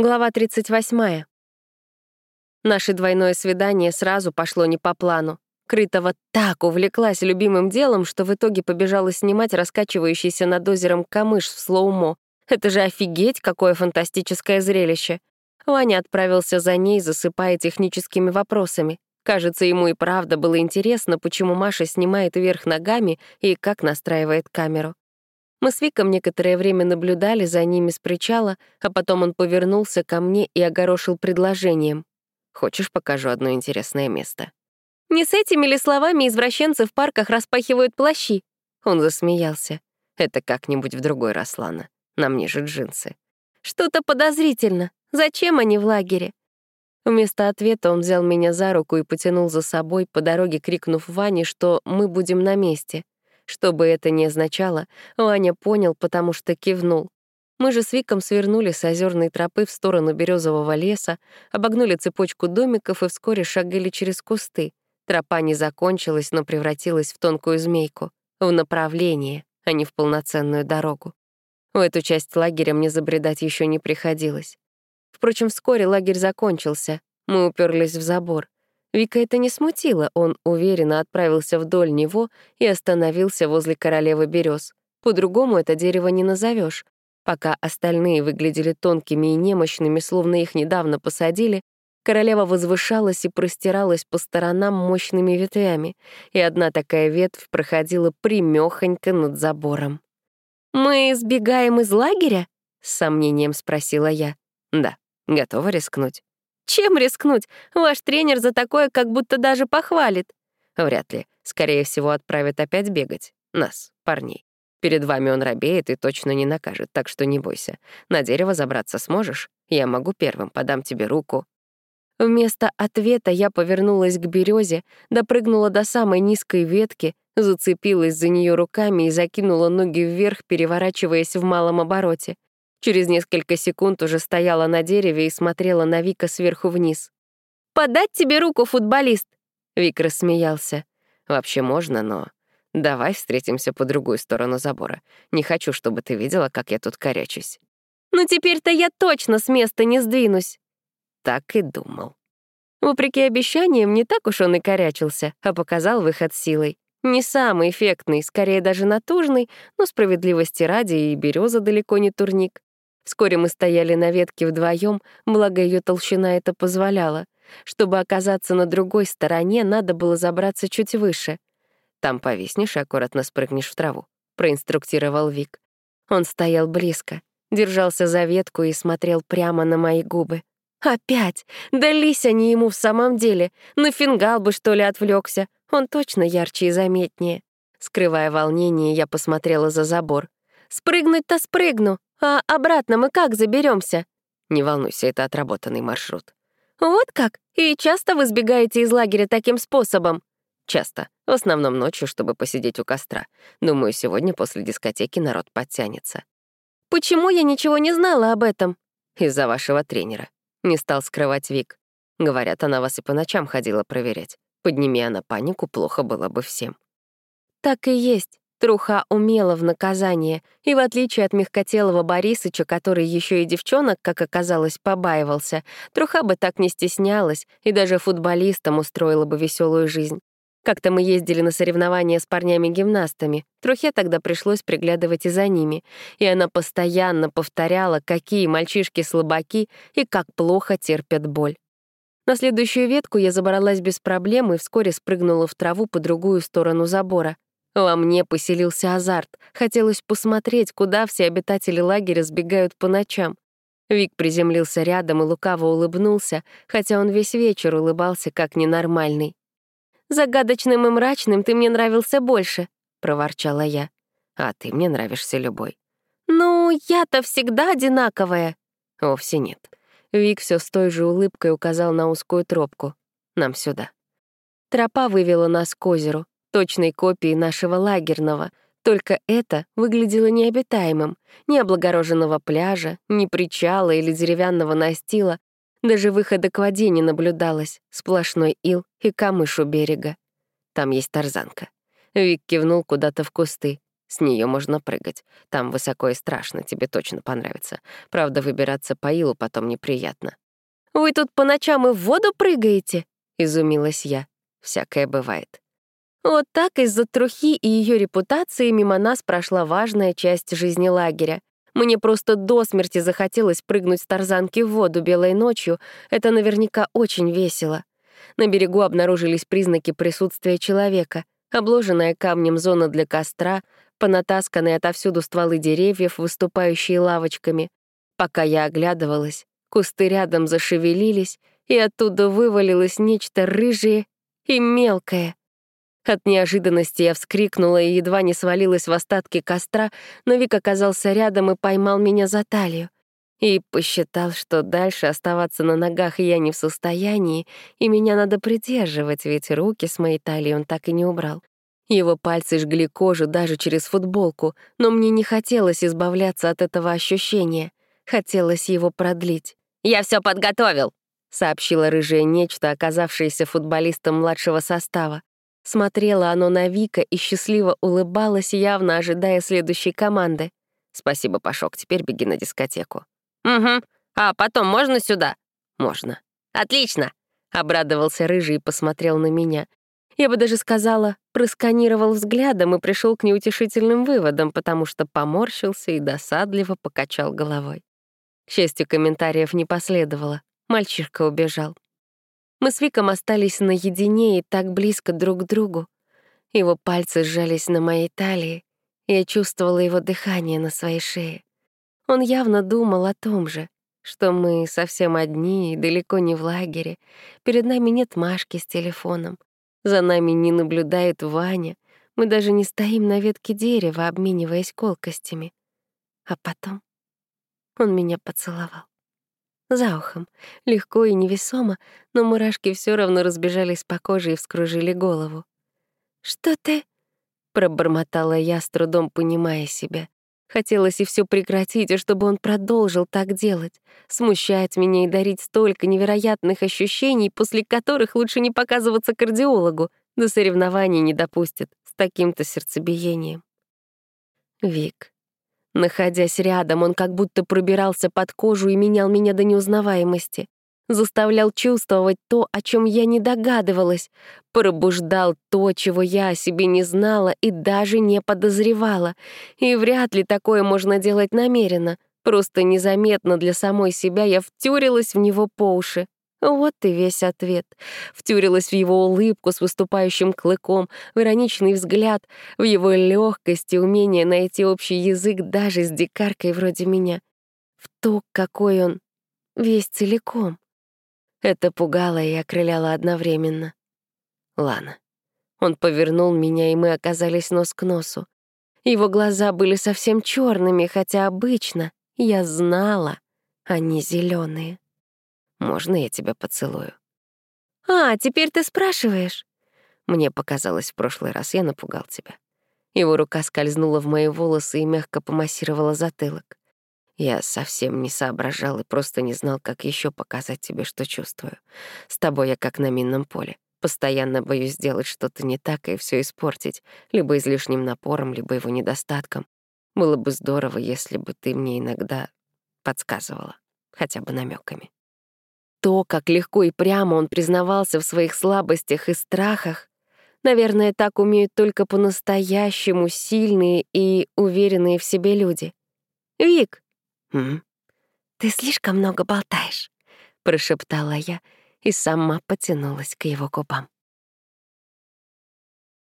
Глава 38. Наше двойное свидание сразу пошло не по плану. Крытова так увлеклась любимым делом, что в итоге побежала снимать раскачивающийся над озером камыш в слоумо. Это же офигеть, какое фантастическое зрелище. Ваня отправился за ней, засыпая техническими вопросами. Кажется, ему и правда было интересно, почему Маша снимает вверх ногами и как настраивает камеру. Мы с Виком некоторое время наблюдали за ними с причала, а потом он повернулся ко мне и огорошил предложением. «Хочешь, покажу одно интересное место?» «Не с этими ли словами извращенцы в парках распахивают плащи?» Он засмеялся. «Это как-нибудь в другой раз, Лана. На мне же джинсы». «Что-то подозрительно. Зачем они в лагере?» Вместо ответа он взял меня за руку и потянул за собой, по дороге крикнув Ване, что мы будем на месте — что бы это ни означало, Ваня понял, потому что кивнул. Мы же с Виком свернули с озерной тропы в сторону березового леса, обогнули цепочку домиков и вскоре шагали через кусты. Тропа не закончилась, но превратилась в тонкую змейку, в направление, а не в полноценную дорогу. В эту часть лагеря мне забредать еще не приходилось. Впрочем, вскоре лагерь закончился. Мы уперлись в забор. Вика это не смутило, он уверенно отправился вдоль него и остановился возле королевы берез. По-другому это дерево не назовешь. Пока остальные выглядели тонкими и немощными, словно их недавно посадили, королева возвышалась и простиралась по сторонам мощными ветвями, и одна такая ветвь проходила примёхонько над забором. «Мы сбегаем из лагеря?» — с сомнением спросила я. «Да, готова рискнуть». Чем рискнуть? Ваш тренер за такое как будто даже похвалит. Вряд ли. Скорее всего, отправит опять бегать. Нас, парней. Перед вами он робеет и точно не накажет, так что не бойся. На дерево забраться сможешь? Я могу первым, подам тебе руку. Вместо ответа я повернулась к березе, допрыгнула до самой низкой ветки, зацепилась за нее руками и закинула ноги вверх, переворачиваясь в малом обороте. Через несколько секунд уже стояла на дереве и смотрела на Вика сверху вниз. «Подать тебе руку, футболист!» Вик рассмеялся. «Вообще можно, но давай встретимся по другую сторону забора. Не хочу, чтобы ты видела, как я тут корячусь». «Ну теперь-то я точно с места не сдвинусь!» Так и думал. Вопреки обещаниям, не так уж он и корячился, а показал выход силой. Не самый эффектный, скорее даже натужный, но справедливости ради и береза далеко не турник. Вскоре мы стояли на ветке вдвоем, благо ее толщина это позволяла. Чтобы оказаться на другой стороне, надо было забраться чуть выше. «Там повиснешь и аккуратно спрыгнешь в траву», — проинструктировал Вик. Он стоял близко, держался за ветку и смотрел прямо на мои губы. «Опять! Дались они ему в самом деле! На фингал бы, что ли, отвлекся. Он точно ярче и заметнее». Скрывая волнение, я посмотрела за забор. «Спрыгнуть-то спрыгну, а обратно мы как заберемся? Не волнуйся, это отработанный маршрут. Вот как? И часто вы сбегаете из лагеря таким способом? Часто. В основном ночью, чтобы посидеть у костра. Думаю, сегодня после дискотеки народ подтянется. Почему я ничего не знала об этом? Из-за вашего тренера. Не стал скрывать Вик. Говорят, она вас и по ночам ходила проверять. Подними она панику, плохо было бы всем. Так и есть. Труха умела в наказание, и в отличие от мягкотелого Борисыча, который еще и девчонок, как оказалось, побаивался, Труха бы так не стеснялась и даже футболистам устроила бы веселую жизнь. Как-то мы ездили на соревнования с парнями-гимнастами. Трухе тогда пришлось приглядывать и за ними, и она постоянно повторяла, какие мальчишки слабаки и как плохо терпят боль. На следующую ветку я забралась без проблем и вскоре спрыгнула в траву по другую сторону забора. Во мне поселился азарт. Хотелось посмотреть, куда все обитатели лагеря сбегают по ночам. Вик приземлился рядом и лукаво улыбнулся, хотя он весь вечер улыбался как ненормальный. «Загадочным и мрачным ты мне нравился больше», — проворчала я. «А ты мне нравишься любой». «Ну, я-то всегда одинаковая». «Вовсе нет». Вик все с той же улыбкой указал на узкую тропку. «Нам сюда». Тропа вывела нас к озеру точной копией нашего лагерного, только это выглядело необитаемым. Ни облагороженного пляжа, ни причала или деревянного настила, даже выхода к воде не наблюдалось, сплошной ил и камыш у берега. Там есть тарзанка. Вик кивнул куда-то в кусты. С нее можно прыгать. Там высоко и страшно, тебе точно понравится. Правда, выбираться по илу потом неприятно. «Вы тут по ночам и в воду прыгаете?» — изумилась я. Всякое бывает. Вот так из-за трухи и ее репутации мимо нас прошла важная часть жизни лагеря. Мне просто до смерти захотелось прыгнуть с тарзанки в воду белой ночью. Это наверняка очень весело. На берегу обнаружились признаки присутствия человека. Обложенная камнем зона для костра, понатасканные отовсюду стволы деревьев, выступающие лавочками. Пока я оглядывалась, кусты рядом зашевелились, и оттуда вывалилось нечто рыжее и мелкое. От неожиданности я вскрикнула и едва не свалилась в остатки костра, но Вик оказался рядом и поймал меня за талию. И посчитал, что дальше оставаться на ногах я не в состоянии, и меня надо придерживать, ведь руки с моей талии он так и не убрал. Его пальцы жгли кожу даже через футболку, но мне не хотелось избавляться от этого ощущения. Хотелось его продлить. «Я все подготовил», — сообщила рыжее нечто, оказавшееся футболистом младшего состава. Смотрело оно на Вика и счастливо улыбалось, явно ожидая следующей команды. «Спасибо, Пашок, теперь беги на дискотеку». «Угу. А потом можно сюда?» «Можно». «Отлично!» — обрадовался Рыжий и посмотрел на меня. Я бы даже сказала, просканировал взглядом и пришел к неутешительным выводам, потому что поморщился и досадливо покачал головой. К счастью, комментариев не последовало. Мальчишка убежал. Мы с Виком остались наедине и так близко друг к другу. Его пальцы сжались на моей талии, я чувствовала его дыхание на своей шее. Он явно думал о том же, что мы совсем одни и далеко не в лагере. Перед нами нет Машки с телефоном. За нами не наблюдает Ваня. Мы даже не стоим на ветке дерева, обмениваясь колкостями. А потом он меня поцеловал за ухом, легко и невесомо, но мурашки все равно разбежались по коже и вскружили голову. «Что ты?» — пробормотала я, с трудом понимая себя. Хотелось и все прекратить, и чтобы он продолжил так делать, смущать меня и дарить столько невероятных ощущений, после которых лучше не показываться кардиологу, до соревнований не допустит с таким-то сердцебиением. Вик, Находясь рядом, он как будто пробирался под кожу и менял меня до неузнаваемости. Заставлял чувствовать то, о чем я не догадывалась, пробуждал то, чего я о себе не знала и даже не подозревала. И вряд ли такое можно делать намеренно. Просто незаметно для самой себя я втюрилась в него по уши. Вот и весь ответ. Втюрилась в его улыбку с выступающим клыком, в ироничный взгляд, в его легкость и умение найти общий язык даже с дикаркой вроде меня. В то, какой он весь целиком. Это пугало и окрыляло одновременно. Лана. Он повернул меня, и мы оказались нос к носу. Его глаза были совсем черными, хотя обычно я знала, они зеленые. Можно я тебя поцелую?» «А, теперь ты спрашиваешь?» Мне показалось, в прошлый раз я напугал тебя. Его рука скользнула в мои волосы и мягко помассировала затылок. Я совсем не соображал и просто не знал, как еще показать тебе, что чувствую. С тобой я как на минном поле. Постоянно боюсь сделать что-то не так и все испортить, либо излишним напором, либо его недостатком. Было бы здорово, если бы ты мне иногда подсказывала, хотя бы намеками. То, как легко и прямо он признавался в своих слабостях и страхах, наверное, так умеют только по-настоящему сильные и уверенные в себе люди. «Вик!» М? «Ты слишком много болтаешь», — прошептала я и сама потянулась к его губам.